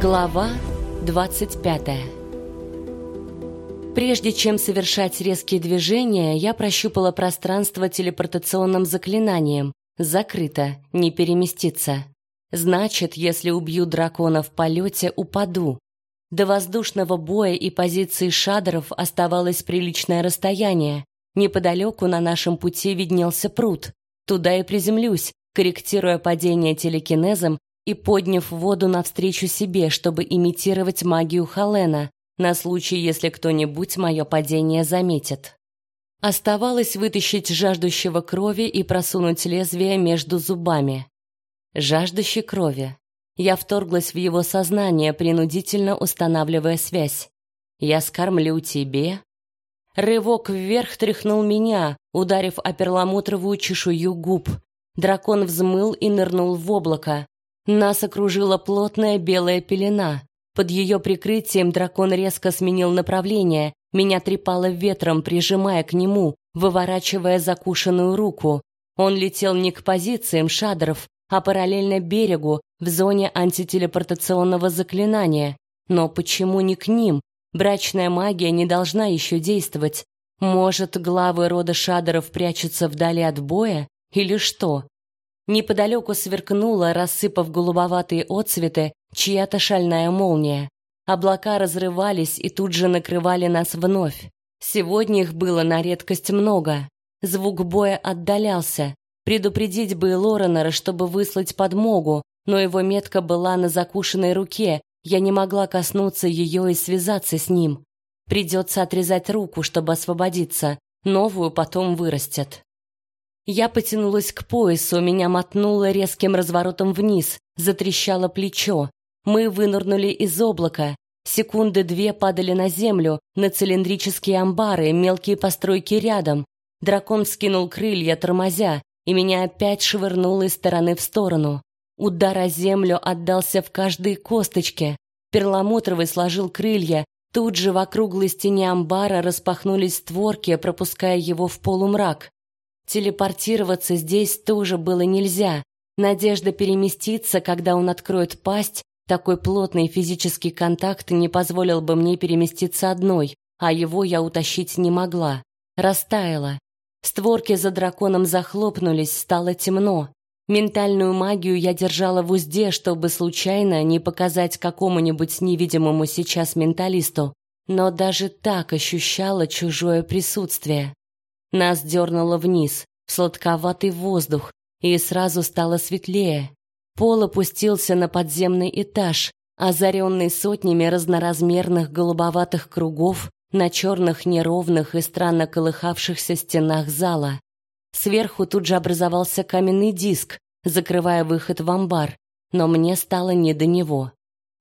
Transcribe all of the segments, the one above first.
Глава 25 Прежде чем совершать резкие движения, я прощупала пространство телепортационным заклинанием. Закрыто, не переместиться. Значит, если убью дракона в полете, упаду. До воздушного боя и позиции шадеров оставалось приличное расстояние. Неподалеку на нашем пути виднелся пруд. Туда и приземлюсь, корректируя падение телекинезом и подняв воду навстречу себе, чтобы имитировать магию Халена, на случай, если кто-нибудь мое падение заметит. Оставалось вытащить жаждущего крови и просунуть лезвие между зубами. Жаждущий крови. Я вторглась в его сознание, принудительно устанавливая связь. «Я скормлю тебе». Рывок вверх тряхнул меня, ударив о перламутровую чешую губ. Дракон взмыл и нырнул в облако. Нас окружила плотная белая пелена. Под ее прикрытием дракон резко сменил направление. Меня трепало ветром, прижимая к нему, выворачивая закушенную руку. Он летел не к позициям шадров, а параллельно берегу, в зоне антителепортационного заклинания. Но почему не к ним? Брачная магия не должна еще действовать. Может, главы рода шадеров прячутся вдали от боя? Или что? Неподалеку сверкнула, рассыпав голубоватые отцветы, чья-то шальная молния. Облака разрывались и тут же накрывали нас вновь. Сегодня их было на редкость много. Звук боя отдалялся. Предупредить бы Лоренера, чтобы выслать подмогу, но его метка была на закушенной руке, я не могла коснуться ее и связаться с ним. Придется отрезать руку, чтобы освободиться, новую потом вырастет. Я потянулась к поясу, меня мотнуло резким разворотом вниз, затрещало плечо. Мы вынырнули из облака. Секунды две падали на землю, на цилиндрические амбары, мелкие постройки рядом. Дракон скинул крылья, тормозя, и меня опять швырнуло из стороны в сторону. Удар о землю отдался в каждой косточке. Перламутровый сложил крылья, тут же в округлой стене амбара распахнулись створки, пропуская его в полумрак. Телепортироваться здесь тоже было нельзя. Надежда переместиться, когда он откроет пасть, такой плотный физический контакт не позволил бы мне переместиться одной, а его я утащить не могла. Растаяла. Створки за драконом захлопнулись, стало темно. Ментальную магию я держала в узде, чтобы случайно не показать какому-нибудь невидимому сейчас менталисту, но даже так ощущала чужое присутствие. Нас дернуло вниз, в сладковатый воздух, и сразу стало светлее. Пол опустился на подземный этаж, озаренный сотнями разноразмерных голубоватых кругов на черных неровных и странно колыхавшихся стенах зала. Сверху тут же образовался каменный диск, закрывая выход в амбар, но мне стало не до него.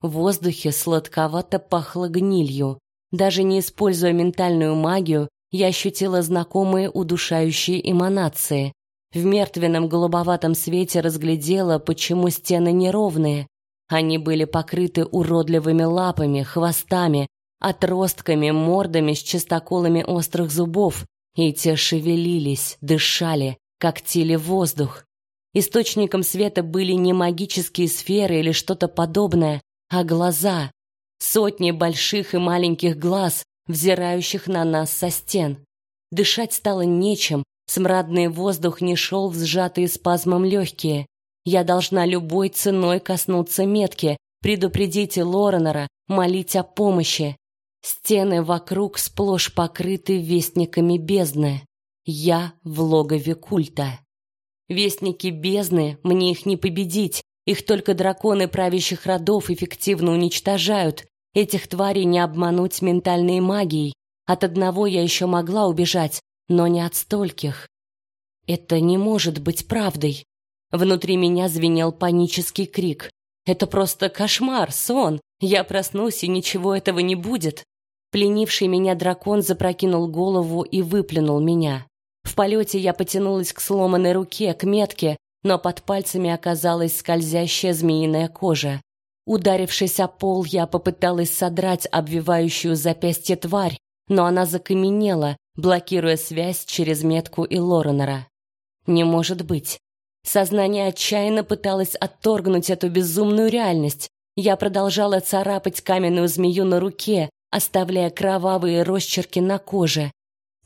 В воздухе сладковато пахло гнилью. Даже не используя ментальную магию, я ощутила знакомые удушающие эманации. В мертвенном голубоватом свете разглядела, почему стены неровные. Они были покрыты уродливыми лапами, хвостами, отростками, мордами с чистоколами острых зубов, и те шевелились, дышали, когтили воздух. Источником света были не магические сферы или что-то подобное, а глаза. Сотни больших и маленьких глаз, взирающих на нас со стен. Дышать стало нечем, смрадный воздух не шел в сжатые спазмом легкие. Я должна любой ценой коснуться метки, предупредить Лоренера, молить о помощи. Стены вокруг сплошь покрыты вестниками бездны. Я в логове культа. Вестники бездны, мне их не победить, их только драконы правящих родов эффективно уничтожают, Этих тварей не обмануть ментальной магией. От одного я еще могла убежать, но не от стольких. Это не может быть правдой. Внутри меня звенел панический крик. Это просто кошмар, сон. Я проснусь, и ничего этого не будет. Пленивший меня дракон запрокинул голову и выплюнул меня. В полете я потянулась к сломанной руке, к метке, но под пальцами оказалась скользящая змеиная кожа. Ударившись о пол, я попыталась содрать обвивающую запястье тварь, но она закаменела, блокируя связь через метку и Лоренера. Не может быть. Сознание отчаянно пыталось отторгнуть эту безумную реальность. Я продолжала царапать каменную змею на руке, оставляя кровавые росчерки на коже.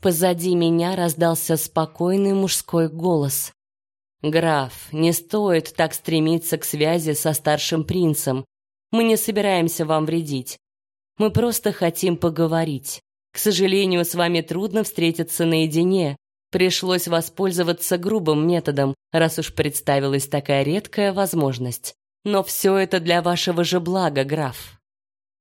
Позади меня раздался спокойный мужской голос. «Граф, не стоит так стремиться к связи со старшим принцем. Мы не собираемся вам вредить. Мы просто хотим поговорить. К сожалению, с вами трудно встретиться наедине. Пришлось воспользоваться грубым методом, раз уж представилась такая редкая возможность. Но все это для вашего же блага, граф.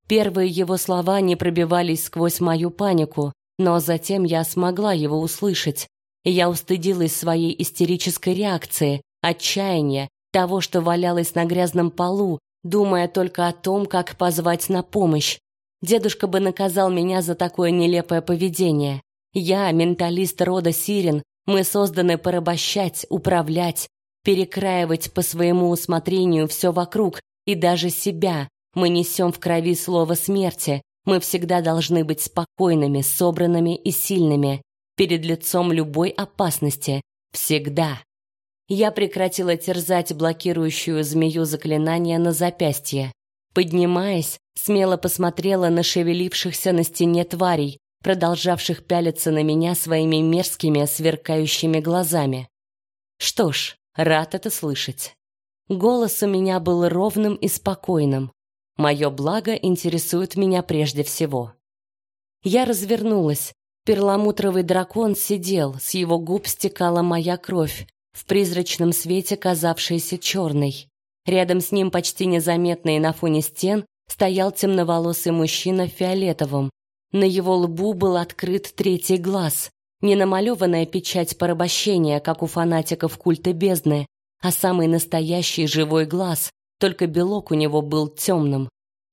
Первые его слова не пробивались сквозь мою панику, но затем я смогла его услышать. И я устыдилась своей истерической реакции, отчаяния, того, что валялась на грязном полу, думая только о том, как позвать на помощь. Дедушка бы наказал меня за такое нелепое поведение. Я, менталист рода Сирен, мы созданы порабощать, управлять, перекраивать по своему усмотрению все вокруг и даже себя. Мы несем в крови слово смерти. Мы всегда должны быть спокойными, собранными и сильными перед лицом любой опасности. Всегда. Я прекратила терзать блокирующую змею заклинания на запястье. Поднимаясь, смело посмотрела на шевелившихся на стене тварей, продолжавших пялиться на меня своими мерзкими, сверкающими глазами. Что ж, Рад это слышать. Голос у меня был ровным и спокойным. Мое благо интересует меня прежде всего. Я развернулась. Перламутровый дракон сидел, с его губ стекала моя кровь, в призрачном свете казавшаяся черной. Рядом с ним, почти незаметный на фоне стен, стоял темноволосый мужчина в фиолетовом. На его лбу был открыт третий глаз, не намалеванная печать порабощения, как у фанатиков культа бездны, а самый настоящий живой глаз, только белок у него был темным.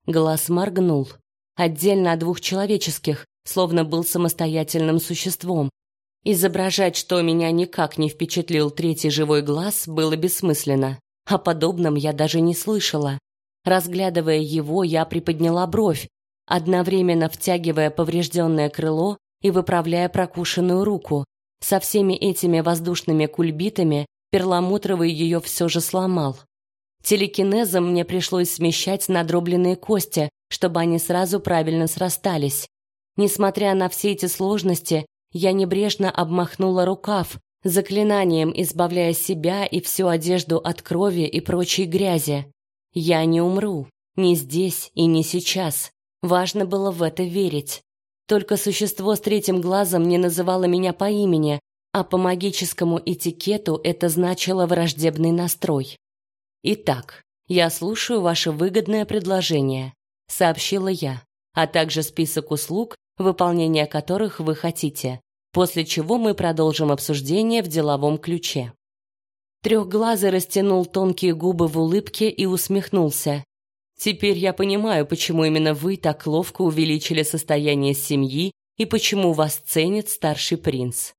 Глаз моргнул. Отдельно от двух человеческих, словно был самостоятельным существом. Изображать, что меня никак не впечатлил третий живой глаз, было бессмысленно. О подобном я даже не слышала. Разглядывая его, я приподняла бровь, одновременно втягивая поврежденное крыло и выправляя прокушенную руку. Со всеми этими воздушными кульбитами перламутровый ее все же сломал. Телекинезом мне пришлось смещать надробленные кости, чтобы они сразу правильно срастались. Несмотря на все эти сложности, я небрежно обмахнула рукав, заклинанием избавляя себя и всю одежду от крови и прочей грязи. Я не умру, ни здесь и не сейчас. Важно было в это верить. Только существо с третьим глазом не называло меня по имени, а по магическому этикету это значило враждебный настрой. Итак, я слушаю ваше выгодное предложение, сообщила я, а также список услуг, выполнение которых вы хотите, после чего мы продолжим обсуждение в деловом ключе. Трехглазый растянул тонкие губы в улыбке и усмехнулся. Теперь я понимаю, почему именно вы так ловко увеличили состояние семьи и почему вас ценит старший принц.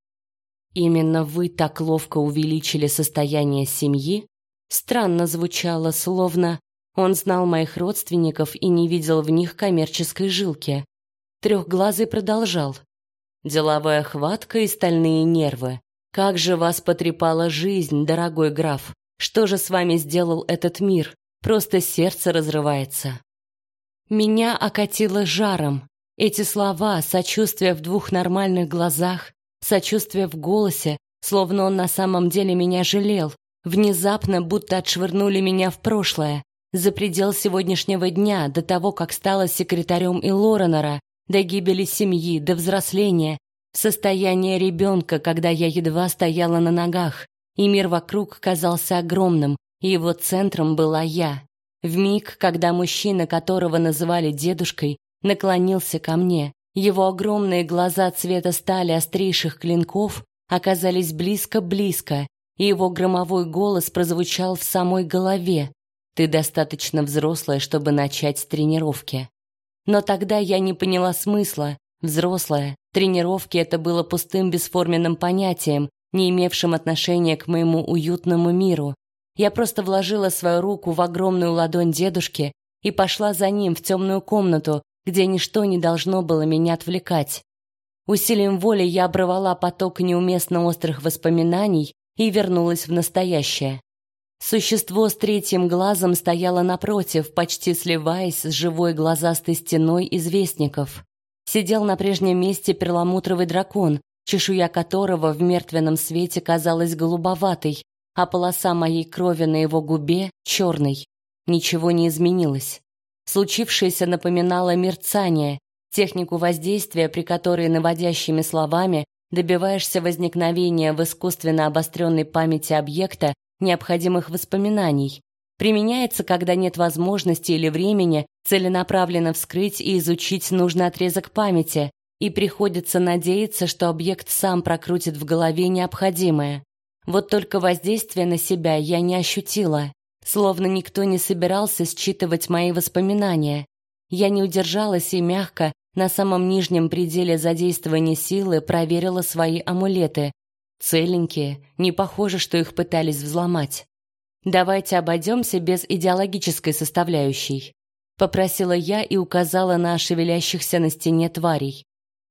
Именно вы так ловко увеличили состояние семьи? Странно звучало, словно он знал моих родственников и не видел в них коммерческой жилки. Трехглазый продолжал. Деловая хватка и стальные нервы. Как же вас потрепала жизнь, дорогой граф. Что же с вами сделал этот мир? Просто сердце разрывается. Меня окатило жаром. Эти слова, сочувствие в двух нормальных глазах, сочувствие в голосе, словно он на самом деле меня жалел, внезапно будто отшвырнули меня в прошлое, за предел сегодняшнего дня, до того, как стала секретарем Илоренера, до гибели семьи, до взросления, в состояние ребенка, когда я едва стояла на ногах, и мир вокруг казался огромным, и его центром была я. В миг, когда мужчина, которого называли дедушкой, наклонился ко мне, его огромные глаза цвета стали острейших клинков оказались близко-близко, и его громовой голос прозвучал в самой голове. Ты достаточно взрослая, чтобы начать тренировки. Но тогда я не поняла смысла. Взрослая, тренировки это было пустым бесформенным понятием, не имевшим отношения к моему уютному миру, я просто вложила свою руку в огромную ладонь дедушки и пошла за ним в темную комнату, где ничто не должно было меня отвлекать. Усилием воли я оборвала поток неуместно острых воспоминаний и вернулась в настоящее. Существо с третьим глазом стояло напротив, почти сливаясь с живой глазастой стеной известников. Сидел на прежнем месте перламутровый дракон, чешуя которого в мертвенном свете казалась голубоватой, а полоса моей крови на его губе черной. Ничего не изменилось. Случившееся напоминало мерцание, технику воздействия, при которой наводящими словами добиваешься возникновения в искусственно обостренной памяти объекта необходимых воспоминаний. Применяется, когда нет возможности или времени целенаправленно вскрыть и изучить нужный отрезок памяти, и приходится надеяться, что объект сам прокрутит в голове необходимое. Вот только воздействие на себя я не ощутила, словно никто не собирался считывать мои воспоминания. Я не удержалась и мягко, на самом нижнем пределе задействования силы, проверила свои амулеты, Целенькие, не похоже, что их пытались взломать. Давайте обойдемся без идеологической составляющей, попросила я и указала на шевелящихся на стене тварей.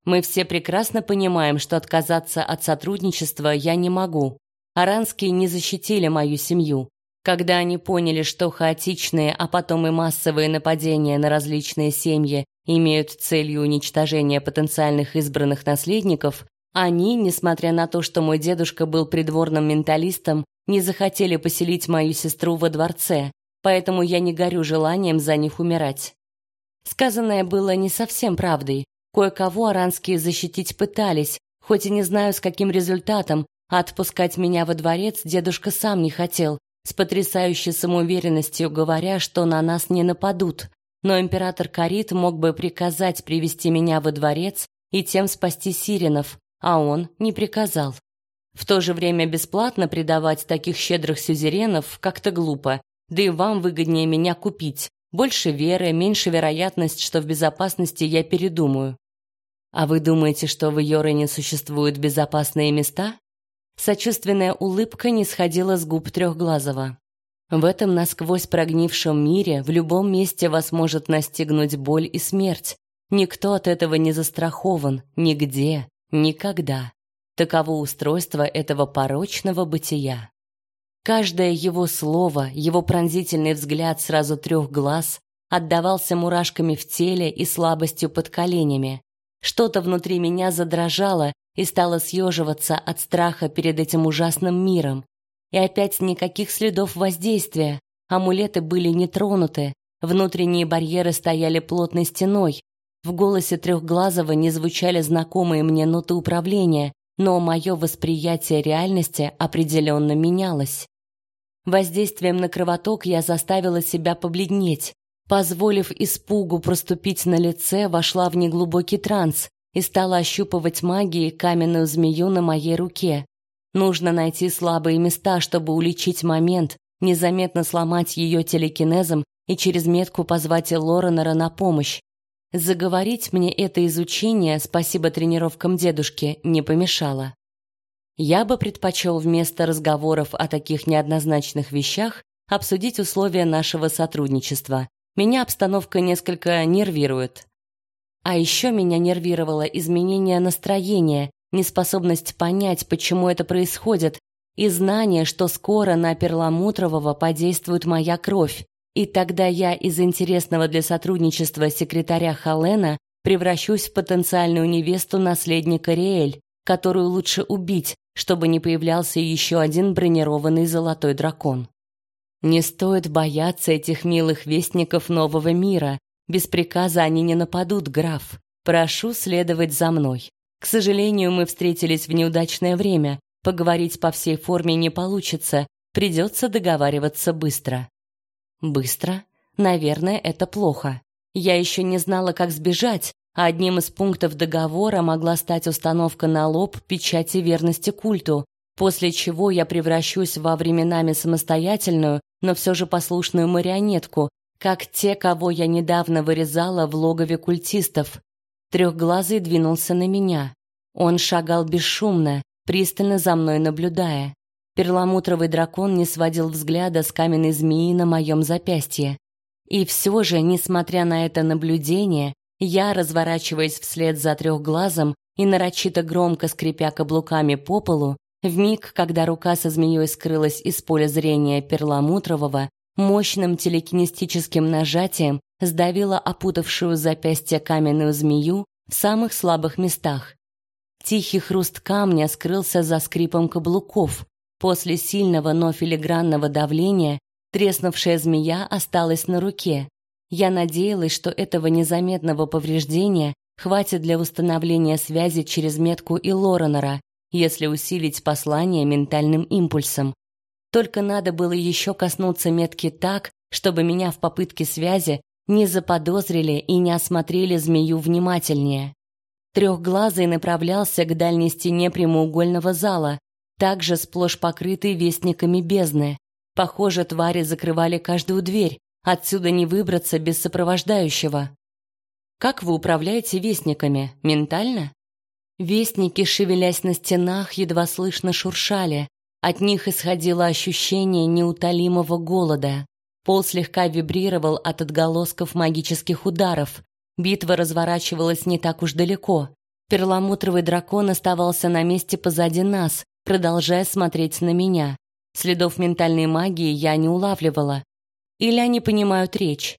Мы все прекрасно понимаем, что отказаться от сотрудничества я не могу. Аранские не защитили мою семью. Когда они поняли, что хаотичные, а потом и массовые нападения на различные семьи имеют целью уничтожения потенциальных избранных наследников, они, несмотря на то, что мой дедушка был придворным менталистом, не захотели поселить мою сестру во дворце, поэтому я не горю желанием за них умирать. Сказанное было не совсем правдой. Кое-кого аранские защитить пытались, хоть и не знаю, с каким результатом, а отпускать меня во дворец дедушка сам не хотел, с потрясающей самоуверенностью говоря, что на нас не нападут. Но император Карит мог бы приказать привести меня во дворец и тем спасти сиренов, а он не приказал. В то же время бесплатно предавать таких щедрых сюзеренов как-то глупо, да и вам выгоднее меня купить. Больше веры, меньше вероятность, что в безопасности я передумаю. А вы думаете, что в Йорене существуют безопасные места? Сочувственная улыбка не сходила с губ Трехглазого. В этом насквозь прогнившем мире в любом месте вас может настигнуть боль и смерть. Никто от этого не застрахован, нигде, Никогда. Таково устройство этого порочного бытия. Каждое его слово, его пронзительный взгляд сразу трех глаз отдавался мурашками в теле и слабостью под коленями. Что-то внутри меня задрожало и стало съеживаться от страха перед этим ужасным миром. И опять никаких следов воздействия. Амулеты были не тронуты, внутренние барьеры стояли плотной стеной, в голосе Трехглазого не звучали знакомые мне ноты управления, но мое восприятие реальности определенно менялось. Воздействием на кровоток я заставила себя побледнеть. Позволив испугу проступить на лице, вошла в неглубокий транс и стала ощупывать магией каменную змею на моей руке. Нужно найти слабые места, чтобы уличить момент, незаметно сломать ее телекинезом и через метку позвать Лоренера на помощь. Заговорить мне это изучение, спасибо тренировкам дедушки, не помешало. Я бы предпочел вместо разговоров о таких неоднозначных вещах обсудить условия нашего сотрудничества. Меня обстановка несколько нервирует. А еще меня нервировало изменение настроения, неспособность понять, почему это происходит, и знание, что скоро на Перламутрового подействует моя кровь. И тогда я из интересного для сотрудничества секретаря Халена превращусь в потенциальную невесту наследника Риэль, которую лучше убить, чтобы не появлялся еще один бронированный золотой дракон. Не стоит бояться этих милых вестников нового мира. Без приказа они не нападут, граф. Прошу следовать за мной. К сожалению, мы встретились в неудачное время. Поговорить по всей форме не получится. Придется договариваться быстро. Быстро? Наверное, это плохо. Я еще не знала, как сбежать, а одним из пунктов договора могла стать установка на лоб печати верности культу, после чего я превращусь во временами самостоятельную, но все же послушную марионетку, как те, кого я недавно вырезала в логове культистов. Трехглазый двинулся на меня. Он шагал бесшумно, пристально за мной наблюдая. Перламутровый дракон не сводил взгляда с каменной змеи на моем запястье. И все же, несмотря на это наблюдение, я, разворачиваясь вслед за трехглазом и нарочито громко скрипя каблуками по полу, В миг, когда рука со змеей скрылась из поля зрения перламутрового, мощным телекинестическим нажатием сдавила опутавшую запястье каменную змею в самых слабых местах. Тихий хруст камня скрылся за скрипом каблуков. После сильного, но филигранного давления треснувшая змея осталась на руке. Я надеялась, что этого незаметного повреждения хватит для установления связи через метку и Лоренера, если усилить послание ментальным импульсом. Только надо было еще коснуться метки так, чтобы меня в попытке связи не заподозрили и не осмотрели змею внимательнее. Трехглазый направлялся к дальней стене прямоугольного зала, также сплошь покрытый вестниками бездны. Похоже, твари закрывали каждую дверь, отсюда не выбраться без сопровождающего. Как вы управляете вестниками? Ментально? Вестники, шевелясь на стенах, едва слышно шуршали. От них исходило ощущение неутолимого голода. Пол слегка вибрировал от отголосков магических ударов. Битва разворачивалась не так уж далеко. Перламутровый дракон оставался на месте позади нас, продолжая смотреть на меня. Следов ментальной магии я не улавливала. Или они понимают речь.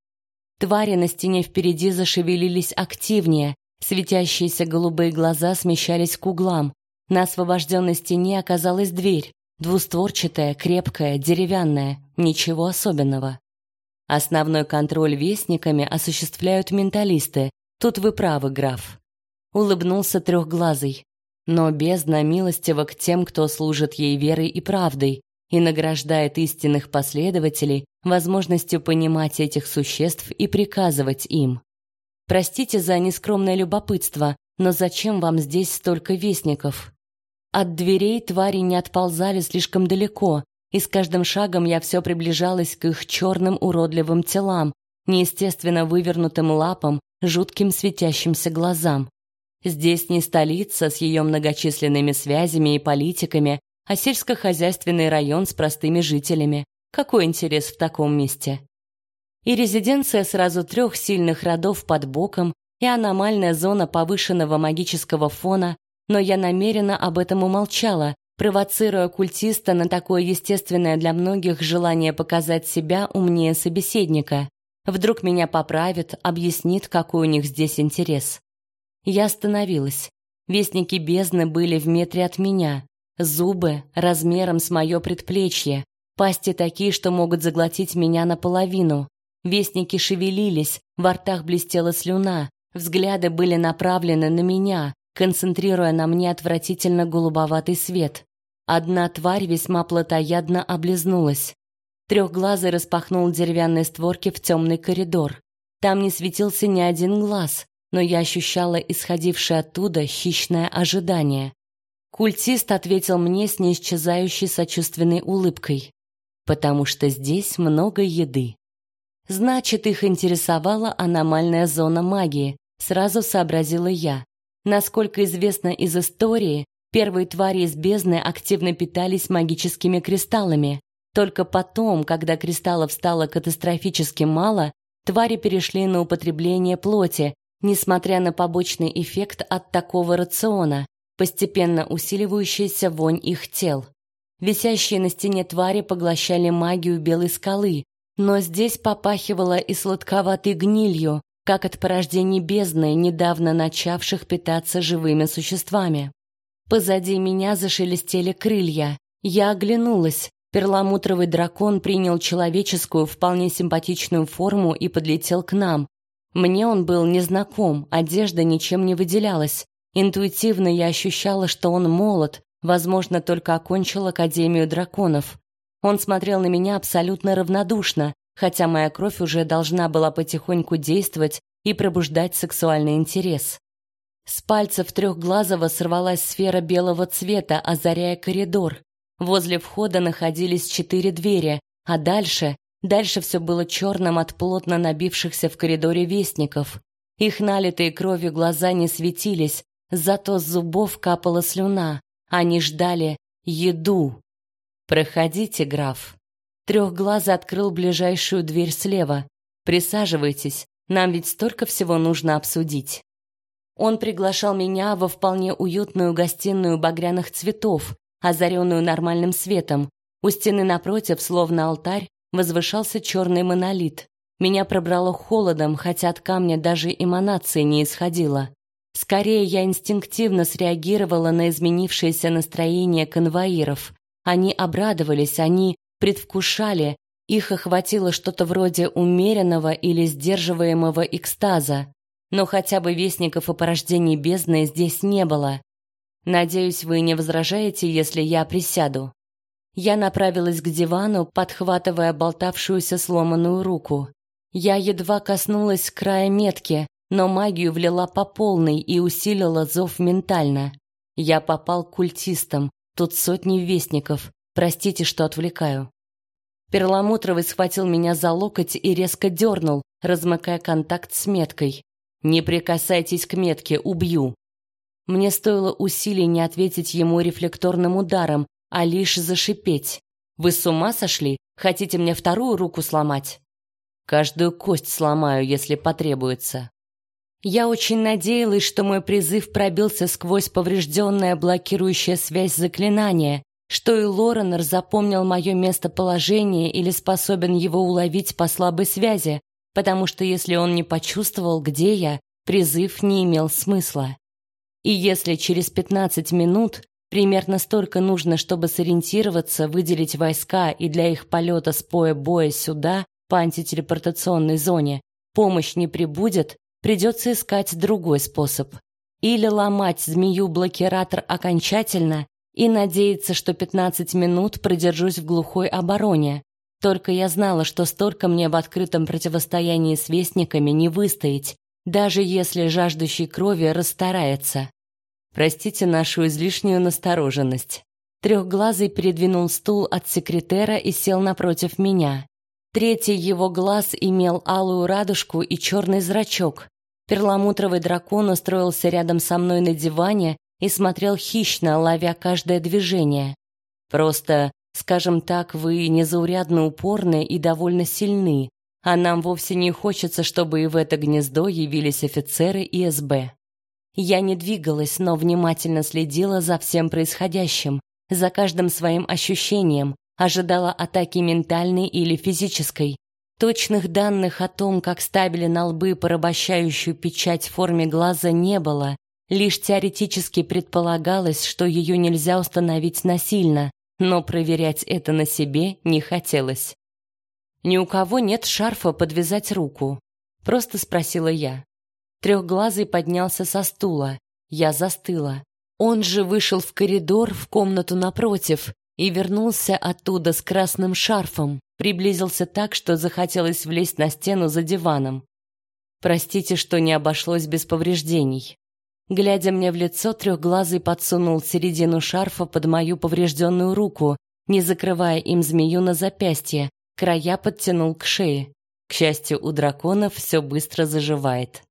Твари на стене впереди зашевелились активнее, светящиеся голубые глаза смещались к углам. На освобожденной стене оказалась дверь, двустворчатая, крепкая, деревянная, ничего особенного. Основной контроль вестниками осуществляют менталисты. Тут вы правы, граф. Улыбнулся трехглазый. Но бездна милостива к тем, кто служит ей верой и правдой, и награждает истинных последователей возможностью понимать этих существ и приказывать им. Простите за нескромное любопытство, но зачем вам здесь столько вестников? От дверей твари не отползали слишком далеко, и с каждым шагом я все приближалась к их черным уродливым телам, неестественно вывернутым лапам, жутким светящимся глазам. Здесь не столица с ее многочисленными связями и политиками, а сельскохозяйственный район с простыми жителями. Какой интерес в таком месте? И резиденция сразу трех сильных родов под боком, и аномальная зона повышенного магического фона, но я намеренно об этом умолчала, провоцируя культиста на такое естественное для многих желание показать себя умнее собеседника. Вдруг меня поправит, объяснит, какой у них здесь интерес. Я остановилась. Вестники бездны были в метре от меня. Зубы размером с мое предплечье, пасти такие, что могут заглотить меня наполовину. Вестники шевелились, во ртах блестела слюна, взгляды были направлены на меня, концентрируя на мне отвратительно голубоватый свет. Одна тварь весьма плотоядно облизнулась. Трехглазый распахнул деревянные створки в темный коридор. Там не светился ни один глаз, но я ощущала исходившее оттуда хищное ожидание. Культист ответил мне с неисчезающей сочувственной улыбкой. «Потому что здесь много еды». Значит, их интересовала аномальная зона магии, сразу сообразила я. Насколько известно из истории, первые твари из бездны активно питались магическими кристаллами. Только потом, когда кристаллов стало катастрофически мало, твари перешли на употребление плоти, несмотря на побочный эффект от такого рациона постепенно усиливающаяся вонь их тел. Висящие на стене твари поглощали магию белой скалы, но здесь попахивало и сладковатой гнилью, как от порождений бездны, недавно начавших питаться живыми существами. Позади меня зашелестели крылья. Я оглянулась. Перламутровый дракон принял человеческую, вполне симпатичную форму и подлетел к нам. Мне он был незнаком, одежда ничем не выделялась. Интуитивно я ощущала, что он молод, возможно, только окончил Академию драконов. Он смотрел на меня абсолютно равнодушно, хотя моя кровь уже должна была потихоньку действовать и пробуждать сексуальный интерес. С пальцев трехглазого сорвалась сфера белого цвета, озаряя коридор. Возле входа находились четыре двери, а дальше, дальше все было черным от плотно набившихся в коридоре вестников. Их налитые кровью глаза не светились, Зато с зубов капала слюна. Они ждали еду. Проходите, граф. Трехглазый открыл ближайшую дверь слева. Присаживайтесь, нам ведь столько всего нужно обсудить. Он приглашал меня во вполне уютную гостиную багряных цветов, озаренную нормальным светом. У стены напротив, словно алтарь, возвышался черный монолит. Меня пробрало холодом, хотя от камня даже эманации не исходило. Скорее, я инстинктивно среагировала на изменившееся настроение конвоиров. Они обрадовались, они предвкушали, их охватило что-то вроде умеренного или сдерживаемого экстаза. Но хотя бы вестников о порождении бездны здесь не было. Надеюсь, вы не возражаете, если я присяду. Я направилась к дивану, подхватывая болтавшуюся сломанную руку. Я едва коснулась края метки, но магию влила по полной и усилила зов ментально. Я попал к культистам. Тут сотни вестников. Простите, что отвлекаю. Перламутровый схватил меня за локоть и резко дернул, размыкая контакт с меткой. Не прикасайтесь к метке, убью. Мне стоило усилий не ответить ему рефлекторным ударом, а лишь зашипеть. Вы с ума сошли? Хотите мне вторую руку сломать? Каждую кость сломаю, если потребуется. Я очень надеялась, что мой призыв пробился сквозь поврежденное блокирующая связь заклинания, что и Лоренор запомнил мое местоположение или способен его уловить по слабой связи, потому что если он не почувствовал, где я, призыв не имел смысла. И если через 15 минут, примерно столько нужно, чтобы сориентироваться, выделить войска и для их полета с поя боя сюда, по антителепортационной зоне, помощь не прибудет, придется искать другой способ. Или ломать змею-блокиратор окончательно и надеяться, что 15 минут продержусь в глухой обороне. Только я знала, что столько мне в открытом противостоянии с вестниками не выстоять, даже если жаждущий крови расстарается. Простите нашу излишнюю настороженность. Трехглазый передвинул стул от секретера и сел напротив меня. Третий его глаз имел алую радужку и черный зрачок. Перламутровый дракон устроился рядом со мной на диване и смотрел хищно, ловя каждое движение. Просто, скажем так, вы незаурядно упорны и довольно сильны, а нам вовсе не хочется, чтобы и в это гнездо явились офицеры и СБ. Я не двигалась, но внимательно следила за всем происходящим, за каждым своим ощущением, ожидала атаки ментальной или физической. Точных данных о том, как ставили на лбы порабощающую печать в форме глаза, не было. Лишь теоретически предполагалось, что ее нельзя установить насильно, но проверять это на себе не хотелось. «Ни у кого нет шарфа подвязать руку?» — просто спросила я. Трехглазый поднялся со стула. Я застыла. Он же вышел в коридор в комнату напротив и вернулся оттуда с красным шарфом, приблизился так, что захотелось влезть на стену за диваном. Простите, что не обошлось без повреждений. Глядя мне в лицо, трехглазый подсунул середину шарфа под мою поврежденную руку, не закрывая им змею на запястье, края подтянул к шее. К счастью, у драконов все быстро заживает.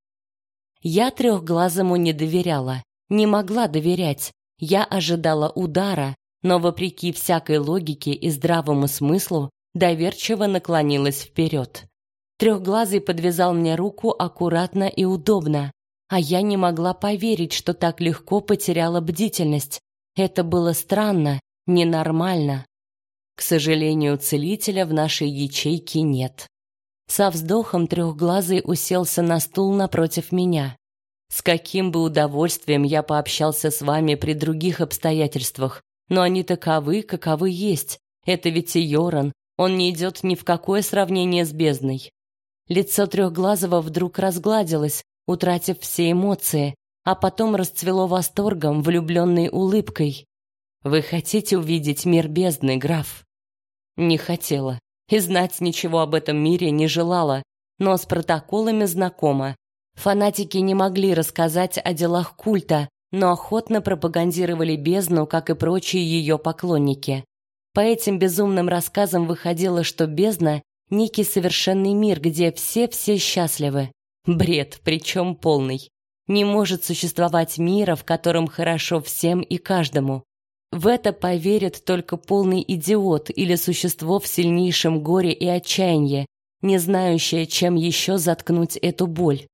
Я трехглазому не доверяла, не могла доверять. Я ожидала удара, но вопреки всякой логике и здравому смыслу доверчиво наклонилась вперед. Трехглазый подвязал мне руку аккуратно и удобно, а я не могла поверить, что так легко потеряла бдительность. Это было странно, ненормально. К сожалению, целителя в нашей ячейке нет. Со вздохом трехглазый уселся на стул напротив меня. С каким бы удовольствием я пообщался с вами при других обстоятельствах, но они таковы, каковы есть. Это ведь и Йоран, он не идет ни в какое сравнение с бездной. Лицо трехглазого вдруг разгладилось, утратив все эмоции, а потом расцвело восторгом, влюбленной улыбкой. Вы хотите увидеть мир бездны, граф? Не хотела и знать ничего об этом мире не желала, но с протоколами знакома. Фанатики не могли рассказать о делах культа, но охотно пропагандировали бездну, как и прочие ее поклонники. По этим безумным рассказам выходило, что бездна — некий совершенный мир, где все-все счастливы. Бред, причем полный. Не может существовать мира, в котором хорошо всем и каждому. В это поверит только полный идиот или существо в сильнейшем горе и отчаянии, не знающее, чем еще заткнуть эту боль.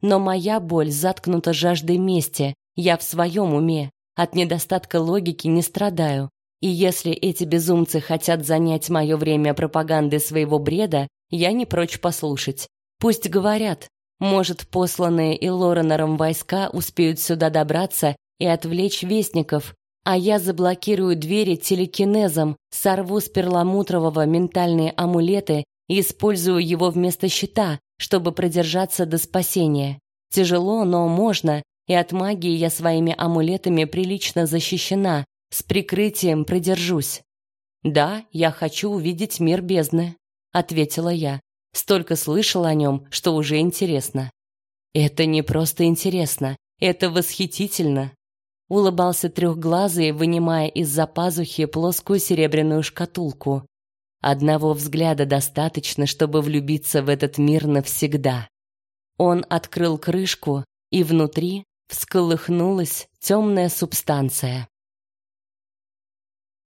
Но моя боль заткнута жаждой мести, я в своем уме, от недостатка логики не страдаю. И если эти безумцы хотят занять мое время пропагандой своего бреда, я не прочь послушать. Пусть говорят. Может, посланные и Лоренором войска успеют сюда добраться и отвлечь вестников, а я заблокирую двери телекинезом, сорву с перламутрового ментальные амулеты и использую его вместо щита, чтобы продержаться до спасения. Тяжело, но можно, и от магии я своими амулетами прилично защищена, с прикрытием продержусь. Да, я хочу увидеть мир бездны, ответила я. Столько слышал о нем, что уже интересно. Это не просто интересно, это восхитительно. Улыбался трехглазый, вынимая из-за пазухи плоскую серебряную шкатулку. Одного взгляда достаточно, чтобы влюбиться в этот мир навсегда. Он открыл крышку, и внутри всколыхнулась темная субстанция.